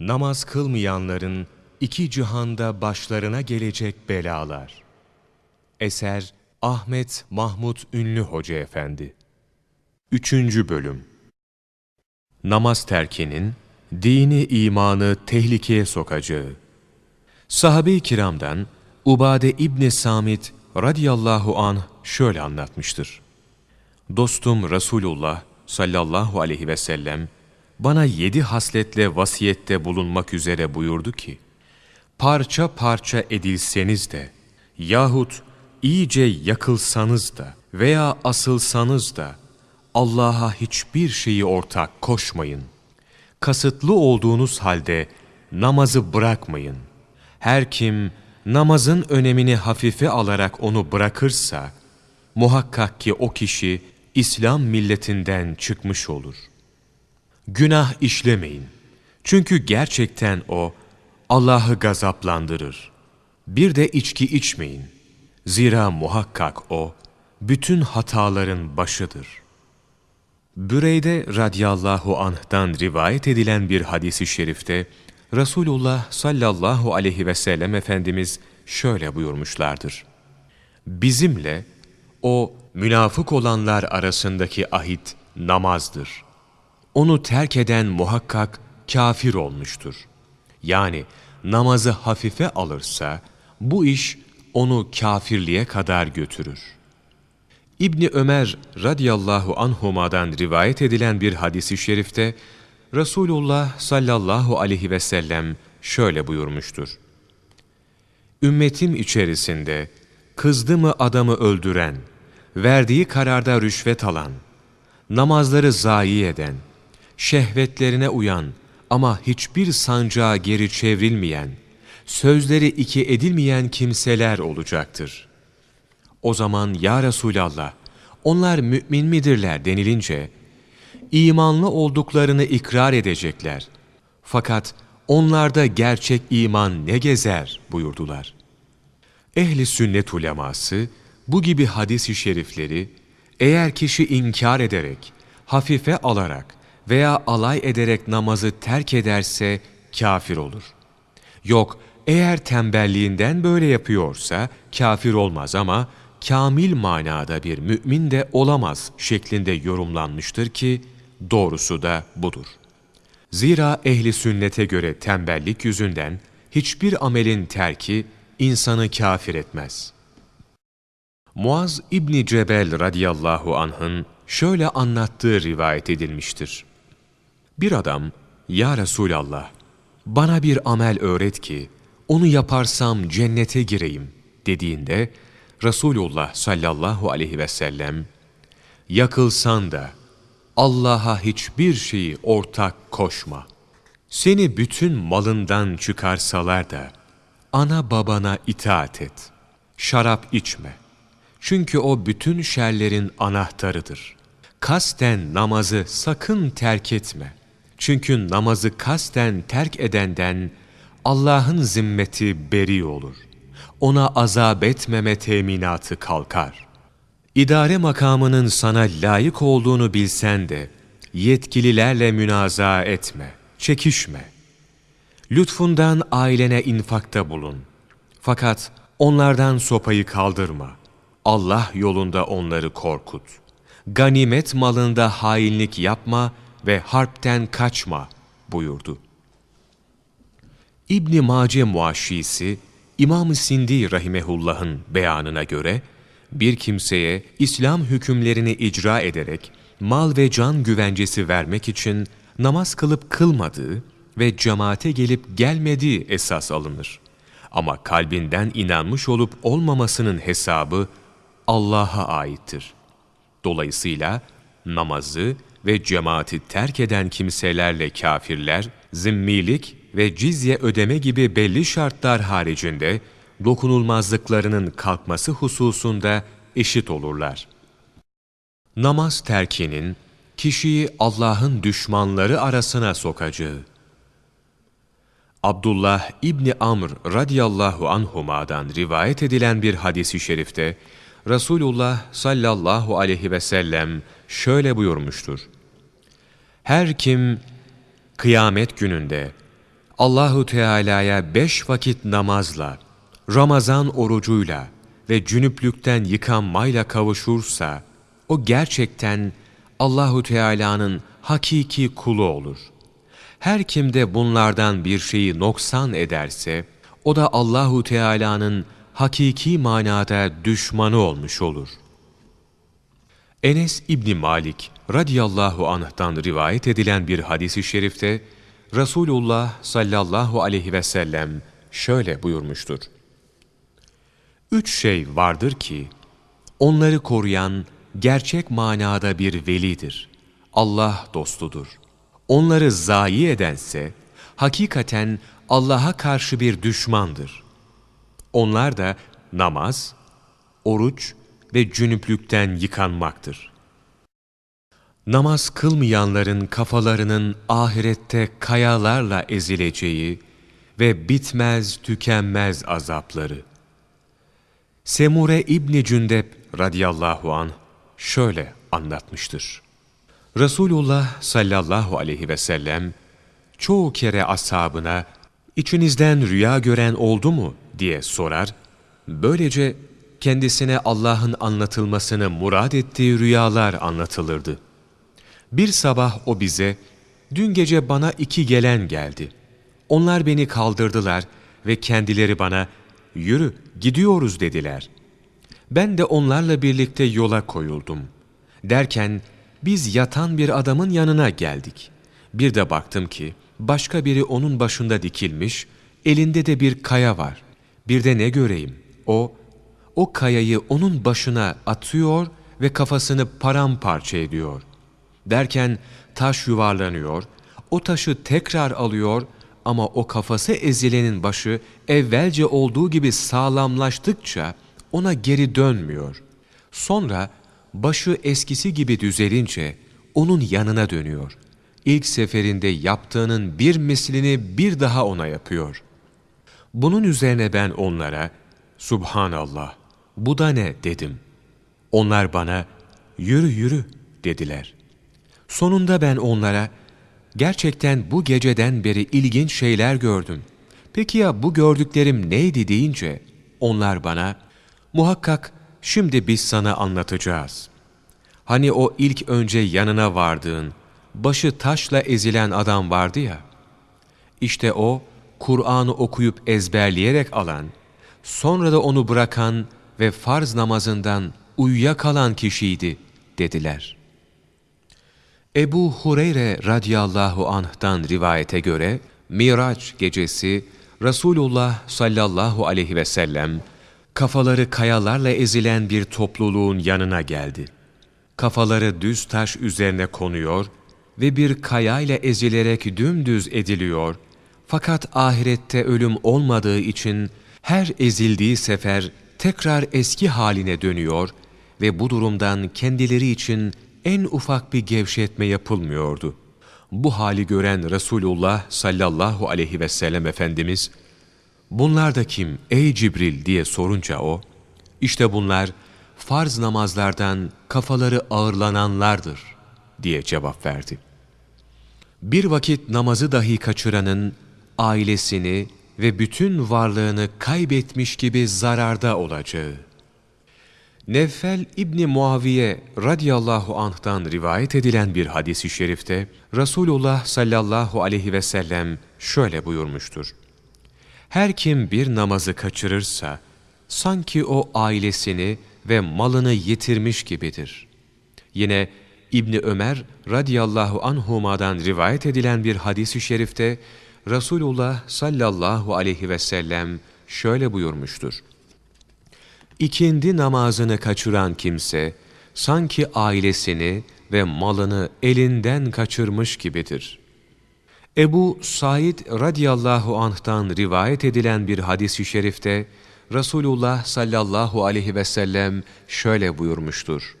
Namaz kılmayanların iki cihanda başlarına gelecek belalar. Eser Ahmet Mahmut Ünlü Hoca Efendi 3. Bölüm Namaz terkinin dini imanı tehlikeye sokacağı. Sahabe-i kiramdan Ubade İbni Samit radıyallahu anh şöyle anlatmıştır. Dostum Resulullah sallallahu aleyhi ve sellem bana yedi hasletle vasiyette bulunmak üzere buyurdu ki, parça parça edilseniz de yahut iyice yakılsanız da veya asılsanız da Allah'a hiçbir şeyi ortak koşmayın. Kasıtlı olduğunuz halde namazı bırakmayın. Her kim namazın önemini hafife alarak onu bırakırsa, muhakkak ki o kişi İslam milletinden çıkmış olur. Günah işlemeyin. Çünkü gerçekten o Allah'ı gazaplandırır. Bir de içki içmeyin. Zira muhakkak o bütün hataların başıdır. Büreyde radiyallahu anh'tan rivayet edilen bir hadisi şerifte Resulullah sallallahu aleyhi ve sellem Efendimiz şöyle buyurmuşlardır. Bizimle o münafık olanlar arasındaki ahit namazdır. Onu terk eden muhakkak kafir olmuştur. Yani namazı hafife alırsa bu iş onu kafirliğe kadar götürür. İbni Ömer radıyallahu anhuma'dan rivayet edilen bir hadisi şerifte Resulullah sallallahu aleyhi ve sellem şöyle buyurmuştur. Ümmetim içerisinde kızdı mı adamı öldüren, verdiği kararda rüşvet alan, namazları zayi eden, şehvetlerine uyan ama hiçbir sancağa geri çevrilmeyen, sözleri iki edilmeyen kimseler olacaktır. O zaman ya Resulallah, onlar mümin midirler denilince, imanlı olduklarını ikrar edecekler. Fakat onlarda gerçek iman ne gezer buyurdular. Ehli sünnet uleması bu gibi hadis-i şerifleri eğer kişi inkar ederek, hafife alarak veya alay ederek namazı terk ederse kafir olur. Yok eğer tembelliğinden böyle yapıyorsa kafir olmaz ama kamil manada bir mümin de olamaz şeklinde yorumlanmıştır ki doğrusu da budur. Zira ehli sünnete göre tembellik yüzünden hiçbir amelin terki insanı kafir etmez. Muaz İbni Cebel radıyallahu anh'ın şöyle anlattığı rivayet edilmiştir. Bir adam, Ya Resulallah, bana bir amel öğret ki, onu yaparsam cennete gireyim dediğinde, Resulullah sallallahu aleyhi ve sellem, yakılsan da Allah'a hiçbir şeyi ortak koşma. Seni bütün malından çıkarsalar da, ana babana itaat et. Şarap içme. Çünkü o bütün şerlerin anahtarıdır. Kasten namazı sakın terk etme. Çünkü namazı kasten terk edenden Allah'ın zimmeti beri olur. Ona azap etmeme teminatı kalkar. İdare makamının sana layık olduğunu bilsen de yetkililerle münaza etme, çekişme. Lütfundan ailene infakta bulun. Fakat onlardan sopayı kaldırma. Allah yolunda onları korkut. Ganimet malında hainlik yapma ve harpten kaçma buyurdu. İbn Mace Muaşşisi İmam-ı Sindi rahimehullah'ın beyanına göre bir kimseye İslam hükümlerini icra ederek mal ve can güvencesi vermek için namaz kılıp kılmadığı ve cemaate gelip gelmediği esas alınır. Ama kalbinden inanmış olup olmamasının hesabı Allah'a aittir. Dolayısıyla namazı ve cemaati terk eden kimselerle kafirler, zimmilik ve cizye ödeme gibi belli şartlar haricinde dokunulmazlıklarının kalkması hususunda eşit olurlar. Namaz terkinin kişiyi Allah'ın düşmanları arasına sokacağı. Abdullah İbni Amr radıyallahu anhuma'dan rivayet edilen bir hadisi şerifte Resulullah sallallahu aleyhi ve sellem şöyle buyurmuştur. Her kim kıyamet gününde Allahu Teala'ya beş vakit namazla, Ramazan orucuyla ve cünüplükten yıkanmayla kavuşursa, o gerçekten Allahu Teala'nın hakiki kulu olur. Her kimde bunlardan bir şeyi noksan ederse, o da Allahu Teala'nın hakiki manada düşmanı olmuş olur. Enes İbni Malik radıyallahu anh'tan rivayet edilen bir hadisi şerifte Resulullah sallallahu aleyhi ve sellem şöyle buyurmuştur. Üç şey vardır ki onları koruyan gerçek manada bir velidir. Allah dostudur. Onları zayi edense hakikaten Allah'a karşı bir düşmandır. Onlar da namaz, oruç ve cünüplükten yıkanmaktır. Namaz kılmayanların kafalarının ahirette kayalarla ezileceği ve bitmez tükenmez azapları. Semure İbni Cündep radıyallahu an şöyle anlatmıştır. Resulullah sallallahu aleyhi ve sellem çoğu kere ashabına içinizden rüya gören oldu mu diye sorar. Böylece kendisine Allah'ın anlatılmasını murad ettiği rüyalar anlatılırdı. Bir sabah o bize, dün gece bana iki gelen geldi. Onlar beni kaldırdılar ve kendileri bana, yürü gidiyoruz dediler. Ben de onlarla birlikte yola koyuldum. Derken biz yatan bir adamın yanına geldik. Bir de baktım ki başka biri onun başında dikilmiş, elinde de bir kaya var. Bir de ne göreyim? O, o kayayı onun başına atıyor ve kafasını paramparça ediyor. Derken taş yuvarlanıyor, o taşı tekrar alıyor ama o kafası ezilenin başı evvelce olduğu gibi sağlamlaştıkça ona geri dönmüyor. Sonra başı eskisi gibi düzelince onun yanına dönüyor. İlk seferinde yaptığının bir mislini bir daha ona yapıyor. Bunun üzerine ben onlara, Subhanallah, bu da ne dedim. Onlar bana, yürü yürü dediler. Sonunda ben onlara, gerçekten bu geceden beri ilginç şeyler gördüm. Peki ya bu gördüklerim neydi deyince, onlar bana, muhakkak şimdi biz sana anlatacağız. Hani o ilk önce yanına vardığın, başı taşla ezilen adam vardı ya, işte o, Kur'an'ı okuyup ezberleyerek alan, sonra da onu bırakan ve farz namazından uyuyakalan kişiydi, dediler. Ebu Hureyre radıyallahu anh'tan rivayete göre, Miraç gecesi Resulullah sallallahu aleyhi ve sellem kafaları kayalarla ezilen bir topluluğun yanına geldi. Kafaları düz taş üzerine konuyor ve bir kayayla ezilerek dümdüz ediliyor. Fakat ahirette ölüm olmadığı için her ezildiği sefer tekrar eski haline dönüyor ve bu durumdan kendileri için en ufak bir gevşetme yapılmıyordu. Bu hali gören Resulullah sallallahu aleyhi ve sellem Efendimiz, bunlar da kim ey Cibril diye sorunca o, işte bunlar farz namazlardan kafaları ağırlananlardır diye cevap verdi. Bir vakit namazı dahi kaçıranın ailesini ve bütün varlığını kaybetmiş gibi zararda olacağı. Nevfel İbni Muaviye radıyallahu anh'tan rivayet edilen bir hadisi şerifte Resulullah sallallahu aleyhi ve sellem şöyle buyurmuştur. Her kim bir namazı kaçırırsa sanki o ailesini ve malını yitirmiş gibidir. Yine İbni Ömer radıyallahu anhuma'dan rivayet edilen bir hadisi şerifte Resulullah sallallahu aleyhi ve sellem şöyle buyurmuştur. İkindi namazını kaçıran kimse, sanki ailesini ve malını elinden kaçırmış gibidir. Ebu Said radıyallahu anh'tan rivayet edilen bir hadis-i şerifte, Resulullah sallallahu aleyhi ve sellem şöyle buyurmuştur.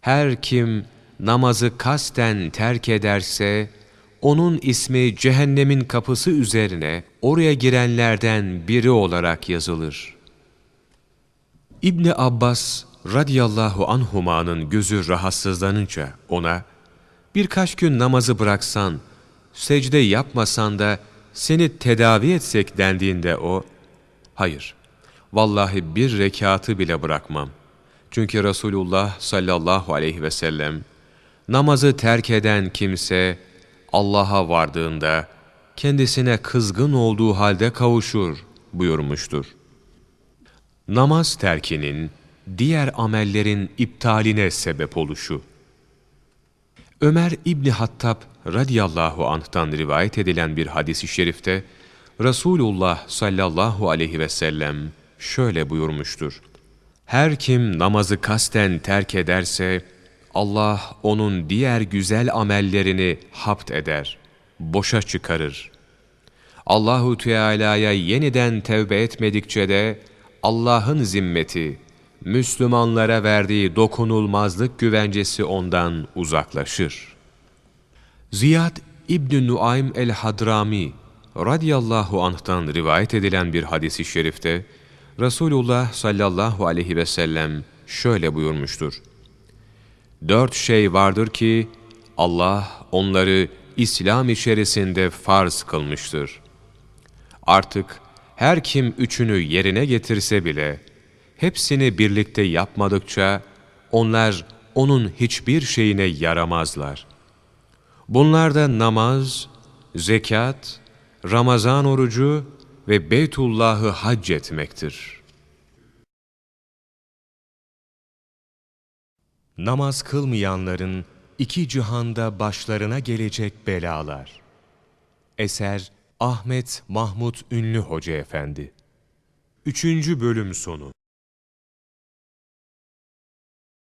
Her kim namazı kasten terk ederse, onun ismi cehennemin kapısı üzerine oraya girenlerden biri olarak yazılır. İbni Abbas radıyallahu anhumanın gözü rahatsızlanınca ona, birkaç gün namazı bıraksan, secde yapmasan da seni tedavi etsek dendiğinde o, hayır, vallahi bir rekatı bile bırakmam. Çünkü Resulullah sallallahu aleyhi ve sellem, namazı terk eden kimse, Allah'a vardığında, kendisine kızgın olduğu halde kavuşur buyurmuştur. Namaz terkinin, diğer amellerin iptaline sebep oluşu. Ömer İbni Hattab radıyallahu anh'tan rivayet edilen bir hadis-i şerifte Resulullah sallallahu aleyhi ve sellem şöyle buyurmuştur. Her kim namazı kasten terk ederse Allah onun diğer güzel amellerini hapt eder, boşa çıkarır. Allahu Teala'ya yeniden tevbe etmedikçe de Allah'ın zimmeti, Müslümanlara verdiği dokunulmazlık güvencesi ondan uzaklaşır. Ziyad İbn Nuaym el-Hadrami radıyallahu anh'tan rivayet edilen bir hadisi şerifte Resulullah sallallahu aleyhi ve sellem şöyle buyurmuştur. Dört şey vardır ki Allah onları İslam içerisinde farz kılmıştır. Artık her kim üçünü yerine getirse bile hepsini birlikte yapmadıkça onlar onun hiçbir şeyine yaramazlar. Bunlar da namaz, zekat, Ramazan orucu ve Beytullah'ı hac etmektir. Namaz kılmayanların iki cihanda başlarına gelecek belalar. Eser Ahmet Mahmut Ünlü Hoca Efendi 3. Bölüm Sonu